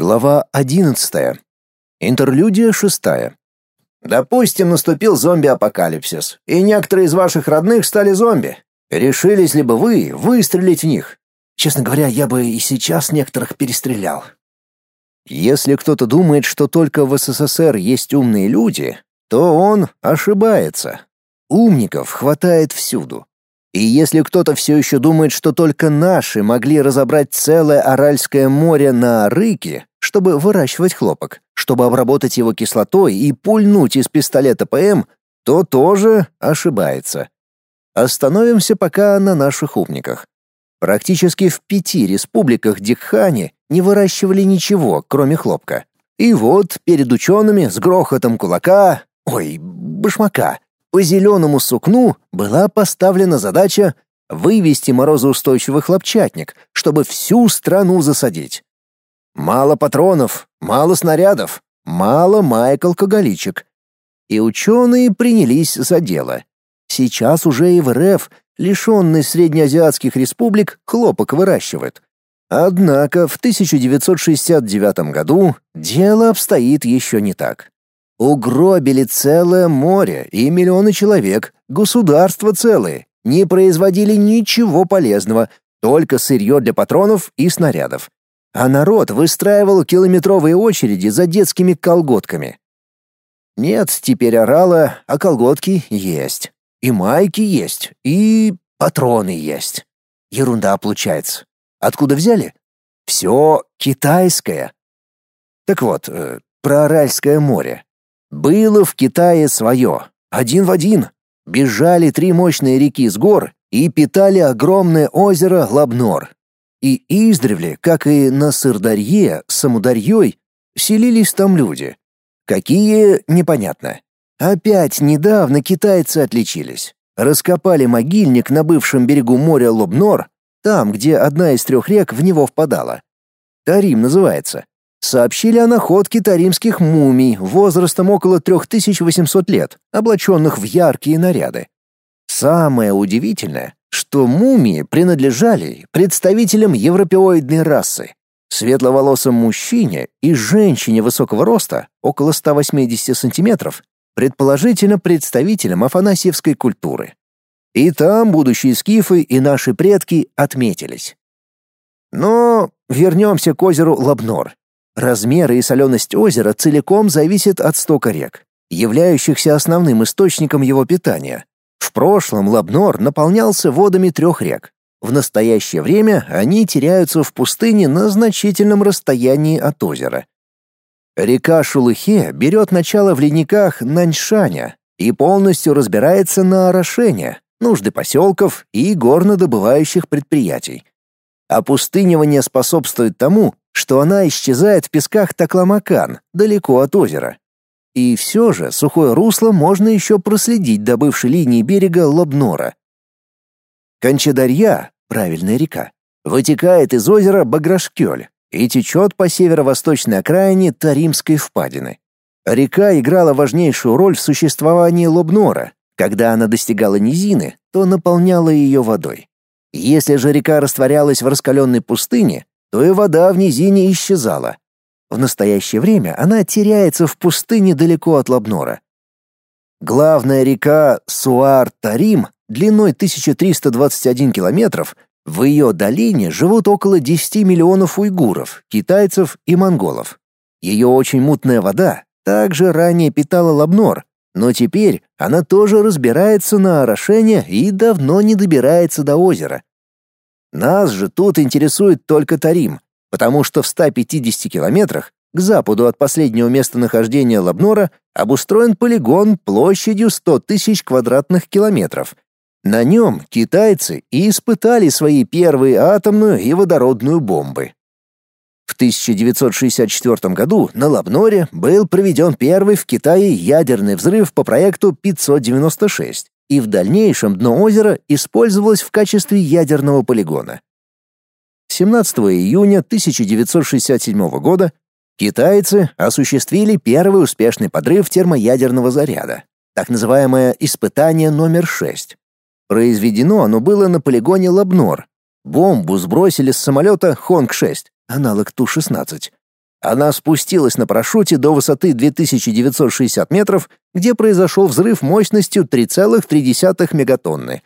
Глава 11. Интерлюдия 6. Допустим, наступил зомби-апокалипсис, и некоторые из ваших родных стали зомби. Решились ли бы вы выстрелить в них? Честно говоря, я бы и сейчас некоторых перестрелял. Если кто-то думает, что только в СССР есть умные люди, то он ошибается. Умников хватает всюду. И если кто-то все еще думает, что только наши могли разобрать целое Аральское море на рыки, чтобы выращивать хлопок, чтобы обработать его кислотой и пульнуть из пистолета ПМ, то тоже ошибается. Остановимся пока на наших умниках. Практически в пяти республиках Дикхани не выращивали ничего, кроме хлопка. И вот перед учеными с грохотом кулака, ой, башмака, по зеленому сукну была поставлена задача вывести морозоустойчивый хлопчатник, чтобы всю страну засадить. Мало патронов, мало снарядов, мало маек-алкоголичек. И ученые принялись за дело. Сейчас уже и в РФ, лишенный среднеазиатских республик, хлопок выращивают. Однако в 1969 году дело обстоит еще не так. Угробили целое море и миллионы человек, государства целые, не производили ничего полезного, только сырье для патронов и снарядов. А народ выстраивал километровые очереди за детскими колготками. Нет теперь орала, а колготки есть. И майки есть, и патроны есть. Ерунда получается. Откуда взяли? Все китайское. Так вот, э, про Аральское море. Было в Китае свое, один в один. Бежали три мощные реки с гор и питали огромное озеро Лабнор. И издревле, как и на Сырдарье, Самударьей, селились там люди. Какие — непонятно. Опять недавно китайцы отличились. Раскопали могильник на бывшем берегу моря Лобнор, там, где одна из трех рек в него впадала. Тарим называется сообщили о находке таримских мумий возрастом около 3800 лет, облаченных в яркие наряды. Самое удивительное, что мумии принадлежали представителям европеоидной расы, светловолосым мужчине и женщине высокого роста, около 180 сантиметров, предположительно представителям афанасьевской культуры. И там будущие скифы и наши предки отметились. Но вернемся к озеру Лабнор. Размеры и соленость озера целиком зависят от стока рек, являющихся основным источником его питания. В прошлом Лабнор наполнялся водами трех рек. В настоящее время они теряются в пустыне на значительном расстоянии от озера. Река Шулыхе берет начало в ледниках Наньшаня и полностью разбирается на орошение, нужды поселков и горнодобывающих предприятий. Опустынивание способствует тому, что она исчезает в песках Такламакан, далеко от озера. И все же сухое русло можно еще проследить до бывшей линии берега Лобнора. Кончадарья, правильная река, вытекает из озера Баграшкёль и течет по северо-восточной окраине Таримской впадины. Река играла важнейшую роль в существовании Лобнора. Когда она достигала низины, то наполняла ее водой. Если же река растворялась в раскаленной пустыне, то и вода в низине исчезала. В настоящее время она теряется в пустыне далеко от Лабнора. Главная река Суар-Тарим длиной 1321 километров, в ее долине живут около 10 миллионов уйгуров, китайцев и монголов. Ее очень мутная вода также ранее питала Лабнор, но теперь она тоже разбирается на орошение и давно не добирается до озера. Нас же тут интересует только Тарим, потому что в 150 километрах к западу от последнего местонахождения Лабнора обустроен полигон площадью 100 тысяч квадратных километров. На нем китайцы и испытали свои первые атомную и водородную бомбы. В 1964 году на Лабноре был проведен первый в Китае ядерный взрыв по проекту 596 и в дальнейшем дно озера использовалось в качестве ядерного полигона. 17 июня 1967 года китайцы осуществили первый успешный подрыв термоядерного заряда, так называемое испытание номер 6. Произведено оно было на полигоне Лабнор. Бомбу сбросили с самолета Хонг-6, аналог Ту-16. Она спустилась на парашюте до высоты 2960 метров, где произошел взрыв мощностью 3,3 мегатонны.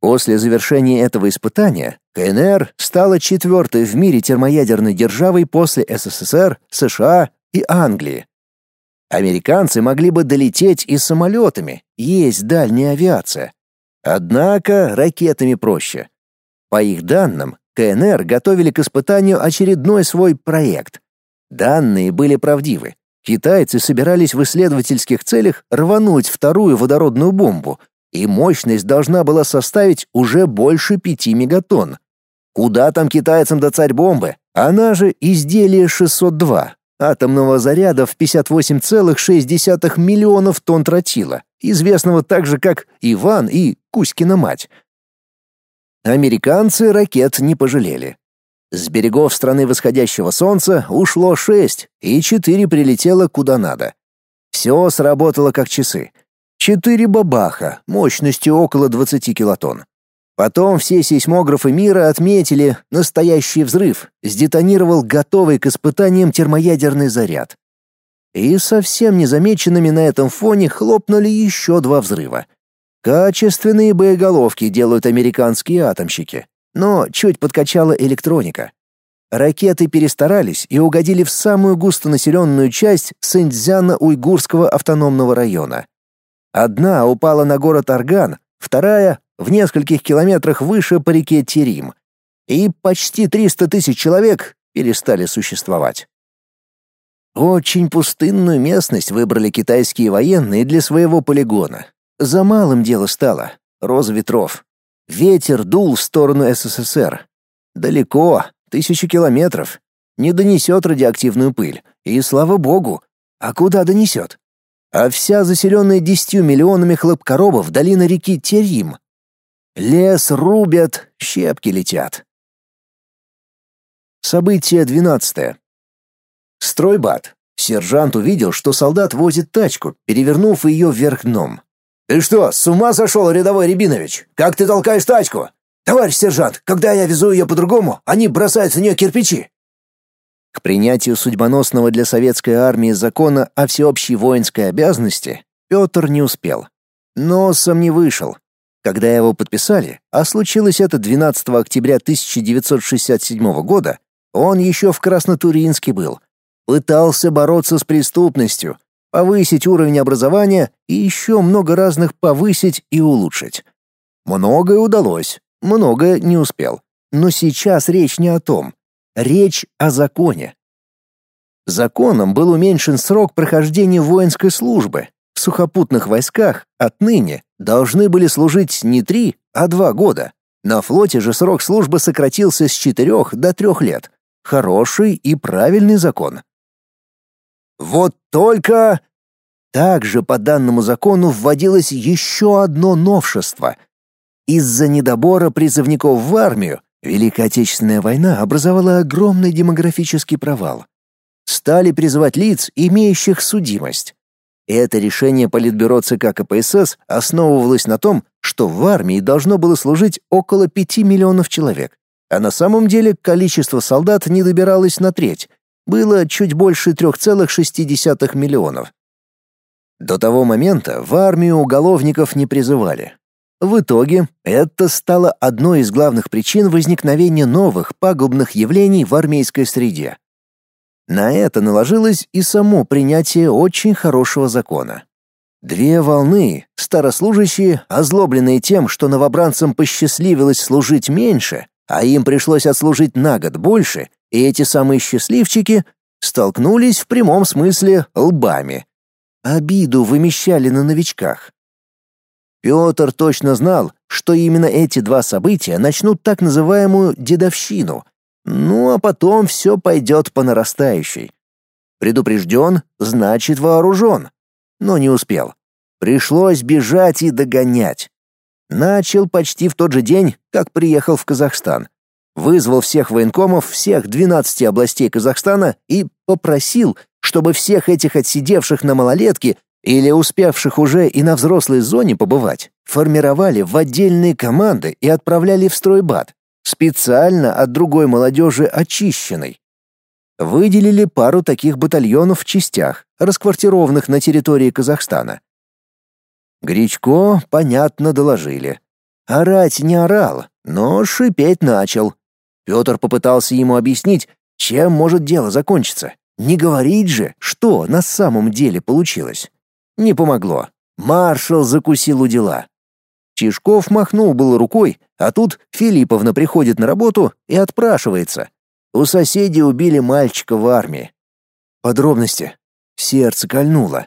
После завершения этого испытания КНР стала четвертой в мире термоядерной державой после СССР, США и Англии. Американцы могли бы долететь и самолетами, есть дальняя авиация. Однако ракетами проще. По их данным, КНР готовили к испытанию очередной свой проект. Данные были правдивы. Китайцы собирались в исследовательских целях рвануть вторую водородную бомбу, и мощность должна была составить уже больше пяти мегатонн. Куда там китайцам до царь-бомбы? Она же изделие 602, атомного заряда в 58,6 миллионов тонн тротила, известного также как Иван и Кузькина мать. Американцы ракет не пожалели. С берегов страны восходящего солнца ушло шесть, и четыре прилетело куда надо. Все сработало как часы. Четыре бабаха, мощностью около 20 килотонн. Потом все сейсмографы мира отметили настоящий взрыв, сдетонировал готовый к испытаниям термоядерный заряд. И совсем незамеченными на этом фоне хлопнули еще два взрыва. Качественные боеголовки делают американские атомщики но чуть подкачала электроника. Ракеты перестарались и угодили в самую густонаселенную часть Синьцзяна-Уйгурского автономного района. Одна упала на город Арган, вторая — в нескольких километрах выше по реке Терим. И почти 300 тысяч человек перестали существовать. Очень пустынную местность выбрали китайские военные для своего полигона. За малым дело стало — роза ветров. Ветер дул в сторону СССР. Далеко, тысячи километров. Не донесет радиоактивную пыль. И слава богу. А куда донесет? А вся заселенная десятью миллионами хлопкоробов долина реки Терим. Лес рубят, щепки летят. Событие двенадцатое. Стройбат. Сержант увидел, что солдат возит тачку, перевернув ее вверх дном. «Ты что, с ума сошел, рядовой Рябинович? Как ты толкаешь тачку? Товарищ сержант, когда я везу ее по-другому, они бросают в нее кирпичи». К принятию судьбоносного для советской армии закона о всеобщей воинской обязанности Петр не успел. Но сам не вышел. Когда его подписали, а случилось это 12 октября 1967 года, он еще в Краснотуринске был. Пытался бороться с преступностью, повысить уровень образования и еще много разных повысить и улучшить. Многое удалось, многое не успел. Но сейчас речь не о том. Речь о законе. Законом был уменьшен срок прохождения воинской службы. В сухопутных войсках отныне должны были служить не три, а два года. На флоте же срок службы сократился с четырех до трех лет. Хороший и правильный закон. Вот только... Также по данному закону вводилось еще одно новшество. Из-за недобора призывников в армию Великая Отечественная война образовала огромный демографический провал. Стали призывать лиц, имеющих судимость. Это решение Политбюро ЦК КПСС основывалось на том, что в армии должно было служить около 5 миллионов человек, а на самом деле количество солдат не добиралось на треть, было чуть больше 3,6 миллионов. До того момента в армию уголовников не призывали. В итоге это стало одной из главных причин возникновения новых пагубных явлений в армейской среде. На это наложилось и само принятие очень хорошего закона. Две волны, старослужащие, озлобленные тем, что новобранцам посчастливилось служить меньше, а им пришлось отслужить на год больше, и эти самые счастливчики столкнулись в прямом смысле лбами. Обиду вымещали на новичках. Петр точно знал, что именно эти два события начнут так называемую «дедовщину», ну а потом все пойдет по нарастающей. Предупрежден, значит вооружен. Но не успел. Пришлось бежать и догонять. Начал почти в тот же день, как приехал в Казахстан вызвал всех военкомов всех 12 областей Казахстана и попросил, чтобы всех этих отсидевших на малолетке или успевших уже и на взрослой зоне побывать, формировали в отдельные команды и отправляли в стройбат, специально от другой молодежи очищенной. Выделили пару таких батальонов в частях, расквартированных на территории Казахстана. Гречко, понятно, доложили. Орать не орал, но шипеть начал. Петр попытался ему объяснить, чем может дело закончиться. Не говорить же, что на самом деле получилось. Не помогло. Маршал закусил у дела. Чешков махнул было рукой, а тут Филипповна приходит на работу и отпрашивается. У соседей убили мальчика в армии. Подробности. Сердце кольнуло.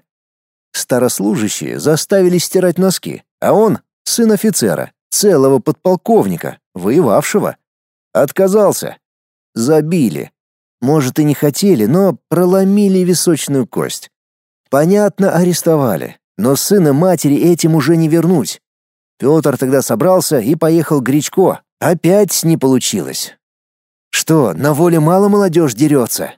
Старослужащие заставили стирать носки, а он — сын офицера, целого подполковника, воевавшего. Отказался. Забили. Может, и не хотели, но проломили височную кость. Понятно, арестовали, но сына матери этим уже не вернуть. Петр тогда собрался и поехал к Гречко. Опять не получилось. Что, на воле мало молодежь дерется?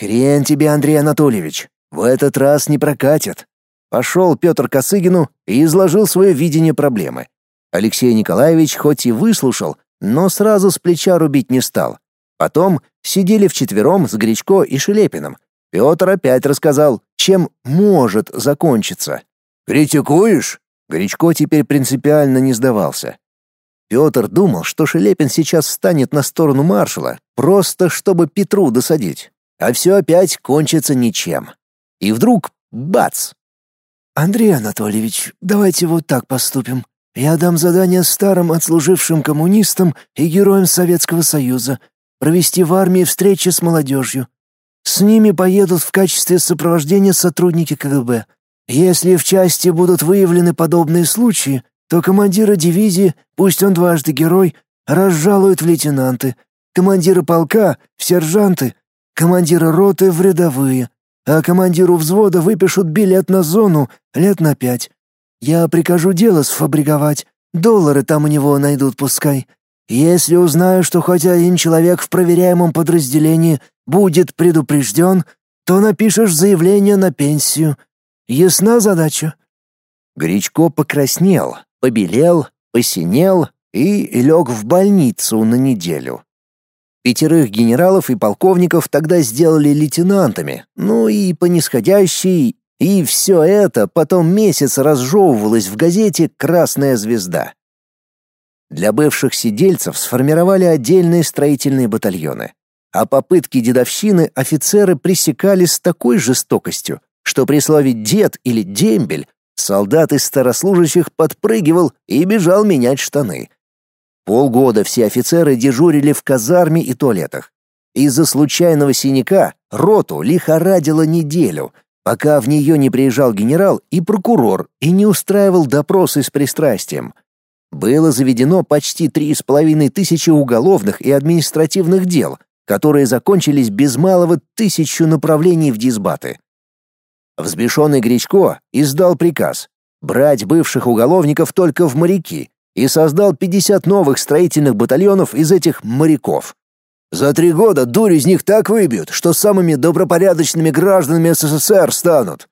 Хрен тебе, Андрей Анатольевич. В этот раз не прокатит. Пошел Петр Косыгину и изложил свое видение проблемы. Алексей Николаевич хоть и выслушал, но сразу с плеча рубить не стал. Потом сидели вчетвером с Гречко и Шелепиным. Петр опять рассказал, чем может закончиться. «Критикуешь?» Гречко теперь принципиально не сдавался. Петр думал, что Шелепин сейчас встанет на сторону маршала, просто чтобы Петру досадить. А все опять кончится ничем. И вдруг — бац! «Андрей Анатольевич, давайте вот так поступим. Я дам задание старым отслужившим коммунистам и героям Советского Союза провести в армии встречи с молодежью. С ними поедут в качестве сопровождения сотрудники КГБ. Если в части будут выявлены подобные случаи, то командира дивизии, пусть он дважды герой, разжалуют в лейтенанты, командира полка — в сержанты, командира роты — в рядовые, а командиру взвода выпишут билет на зону лет на пять. Я прикажу дело сфабриковать, доллары там у него найдут пускай. Если узнаю, что хоть один человек в проверяемом подразделении будет предупрежден, то напишешь заявление на пенсию. Ясна задача?» Гречко покраснел, побелел, посинел и лег в больницу на неделю. Пятерых генералов и полковников тогда сделали лейтенантами, ну и по нисходящей, и все это потом месяц разжевывалось в газете «Красная звезда». Для бывших сидельцев сформировали отдельные строительные батальоны, а попытки дедовщины офицеры пресекали с такой жестокостью, что при слове «дед» или «дембель» солдат из старослужащих подпрыгивал и бежал менять штаны. Полгода все офицеры дежурили в казарме и туалетах. Из-за случайного синяка роту лихорадило неделю, пока в нее не приезжал генерал и прокурор и не устраивал допросы с пристрастием. Было заведено почти три с половиной тысячи уголовных и административных дел, которые закончились без малого тысячу направлений в дисбаты. Взбешенный Гречко издал приказ брать бывших уголовников только в моряки и создал 50 новых строительных батальонов из этих моряков. За три года дурь из них так выбьют, что самыми добропорядочными гражданами СССР станут.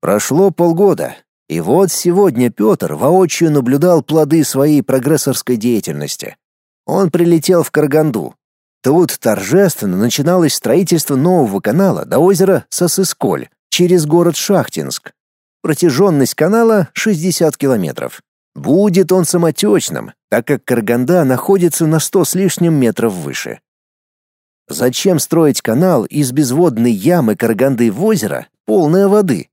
Прошло полгода, и вот сегодня Петр воочию наблюдал плоды своей прогрессорской деятельности. Он прилетел в Караганду. Тут торжественно начиналось строительство нового канала до озера Сосысколь через город Шахтинск. Протяженность канала 60 километров. Будет он самотечным, так как Карганда находится на сто с лишним метров выше. Зачем строить канал из безводной ямы Карганды в озеро, полное воды?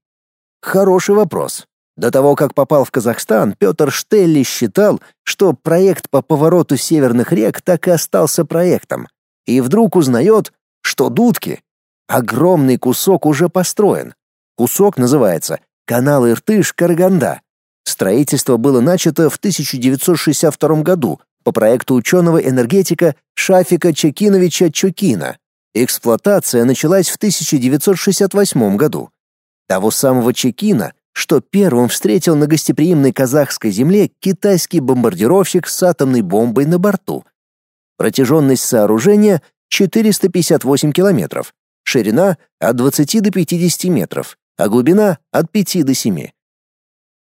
Хороший вопрос. До того, как попал в Казахстан, Петр Штелли считал, что проект по повороту северных рек так и остался проектом. И вдруг узнает, что дудки. Огромный кусок уже построен. Кусок называется «Канал Иртыш-Караганда». Строительство было начато в 1962 году по проекту ученого-энергетика Шафика Чекиновича Чукина. Эксплуатация началась в 1968 году. Того самого Чекина, что первым встретил на гостеприимной казахской земле китайский бомбардировщик с атомной бомбой на борту. Протяженность сооружения 458 километров, ширина от 20 до 50 метров, а глубина от 5 до 7.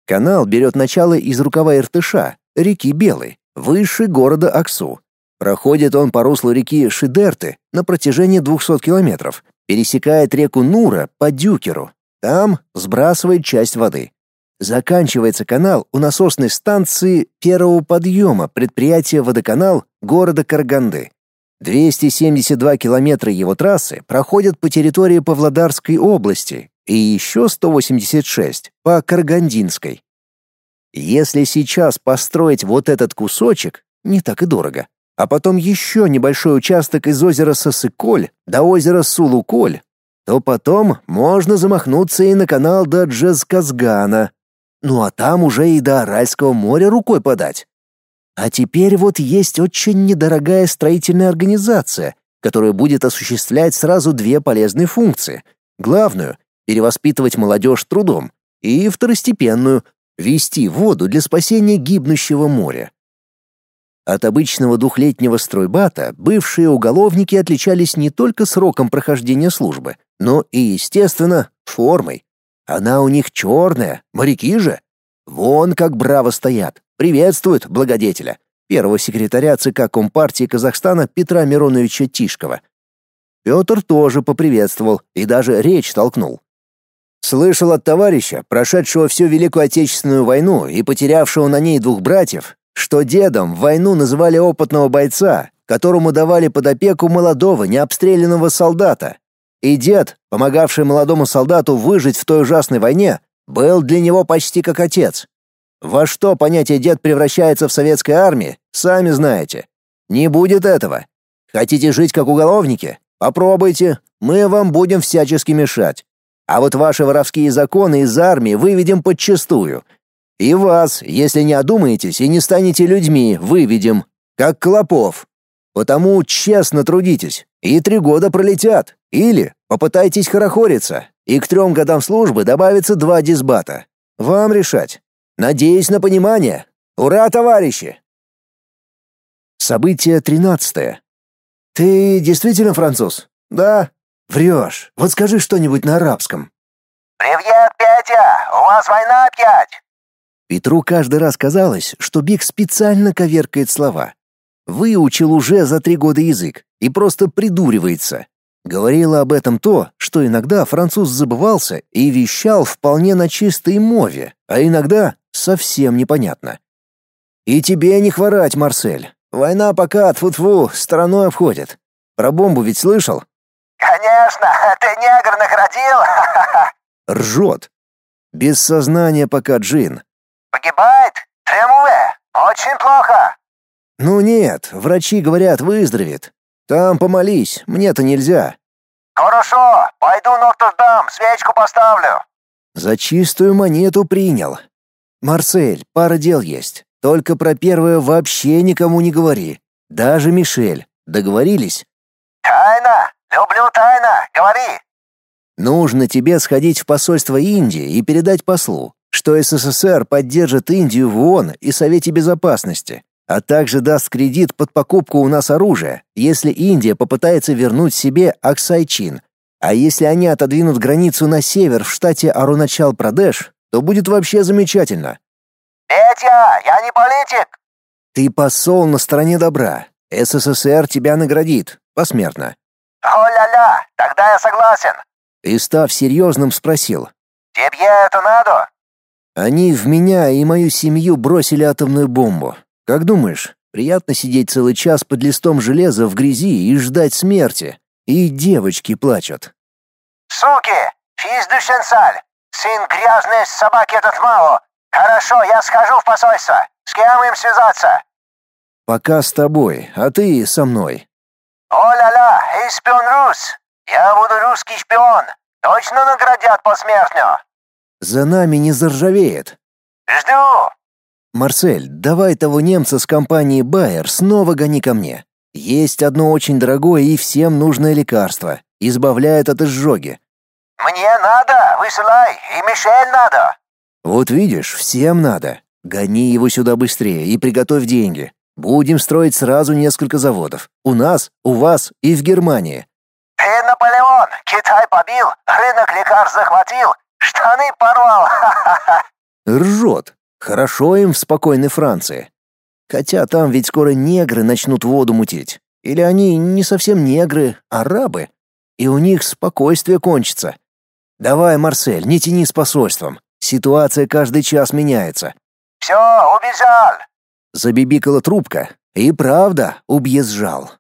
Канал берет начало из рукава Иртыша, реки Белой, выше города Аксу. Проходит он по руслу реки Шидерты на протяжении 200 километров, пересекает реку Нура по Дюкеру. Там сбрасывает часть воды. Заканчивается канал у насосной станции первого подъема предприятия «Водоканал» города Караганды. 272 километра его трассы проходят по территории Павлодарской области и еще 186 по Каргандинской. Если сейчас построить вот этот кусочек, не так и дорого, а потом еще небольшой участок из озера Сосыколь до озера Сулуколь, то потом можно замахнуться и на канал до Джезказгана. Ну а там уже и до Аральского моря рукой подать. А теперь вот есть очень недорогая строительная организация, которая будет осуществлять сразу две полезные функции. Главную — перевоспитывать молодежь трудом, и второстепенную — вести воду для спасения гибнущего моря. От обычного двухлетнего стройбата бывшие уголовники отличались не только сроком прохождения службы, но и, естественно, формой. Она у них черная, моряки же. Вон как браво стоят, приветствуют благодетеля, первого секретаря ЦК Компартии Казахстана Петра Мироновича Тишкова. Петр тоже поприветствовал и даже речь толкнул. Слышал от товарища, прошедшего всю Великую Отечественную войну и потерявшего на ней двух братьев, что дедом в войну называли опытного бойца, которому давали под опеку молодого необстрелянного солдата. И дед, помогавший молодому солдату выжить в той ужасной войне, был для него почти как отец. Во что понятие «дед» превращается в советской армии, сами знаете. Не будет этого. Хотите жить как уголовники? Попробуйте, мы вам будем всячески мешать. А вот ваши воровские законы из армии выведем подчистую. И вас, если не одумаетесь и не станете людьми, выведем, как клопов. Потому честно трудитесь, и три года пролетят. Или попытайтесь хорохориться, и к трем годам службы добавится два дисбата. Вам решать. Надеюсь на понимание. Ура, товарищи! Событие тринадцатое. Ты действительно француз? Да. Врешь. Вот скажи что-нибудь на арабском. «Привет, Петя! У вас война опять!» Петру каждый раз казалось, что Биг специально коверкает слова. Выучил уже за три года язык и просто придуривается. Говорило об этом то, что иногда француз забывался и вещал вполне на чистой мове, а иногда совсем непонятно. «И тебе не хворать, Марсель. Война пока, тфу-тфу, стороной обходит. Про бомбу ведь слышал?» «Конечно, ты негр наградил!» Ржет. Без сознания пока Джин. «Погибает? Тремуэ? Очень плохо!» «Ну нет, врачи говорят, выздоровеет. Там помолись, мне-то нельзя». «Хорошо, пойду Нотр-Дам, свечку поставлю». За чистую монету принял. «Марсель, пара дел есть. Только про первое вообще никому не говори. Даже Мишель. Договорились?» «Тайна! Люблю тайна! Говори!» «Нужно тебе сходить в посольство Индии и передать послу, что СССР поддержит Индию в ООН и Совете Безопасности а также даст кредит под покупку у нас оружия, если Индия попытается вернуть себе Аксайчин. А если они отодвинут границу на север в штате Аруначал-Прадеш, то будет вообще замечательно. «Петя, я не политик!» Ты посол на стороне добра. СССР тебя наградит, посмертно. «О-ля-ля, тогда я согласен!» И, став серьезным, спросил. «Тебе это надо?» Они в меня и мою семью бросили атомную бомбу. Как думаешь, приятно сидеть целый час под листом железа в грязи и ждать смерти? И девочки плачут. «Суки! Физ душенсаль! Сын грязной собаки этот Мао! Хорошо, я схожу в посольство. С кем им связаться?» «Пока с тобой, а ты со мной». «О-ля-ля, и шпион рус! Я буду русский шпион! Точно наградят посмертно!» «За нами не заржавеет». «Жду!» «Марсель, давай того немца с компании Байер снова гони ко мне. Есть одно очень дорогое и всем нужное лекарство. Избавляет от изжоги». «Мне надо, высылай, и Мишель надо». «Вот видишь, всем надо. Гони его сюда быстрее и приготовь деньги. Будем строить сразу несколько заводов. У нас, у вас и в Германии». «Ты Наполеон, Китай побил, рынок лекарств захватил, штаны порвал, ха-ха-ха». Ржет. Хорошо им в спокойной Франции. Хотя там ведь скоро негры начнут воду мутить. Или они не совсем негры, а арабы. И у них спокойствие кончится. Давай, Марсель, не тяни с посольством. Ситуация каждый час меняется. «Все, убежал!» Забибикала трубка. И правда, убьезжал.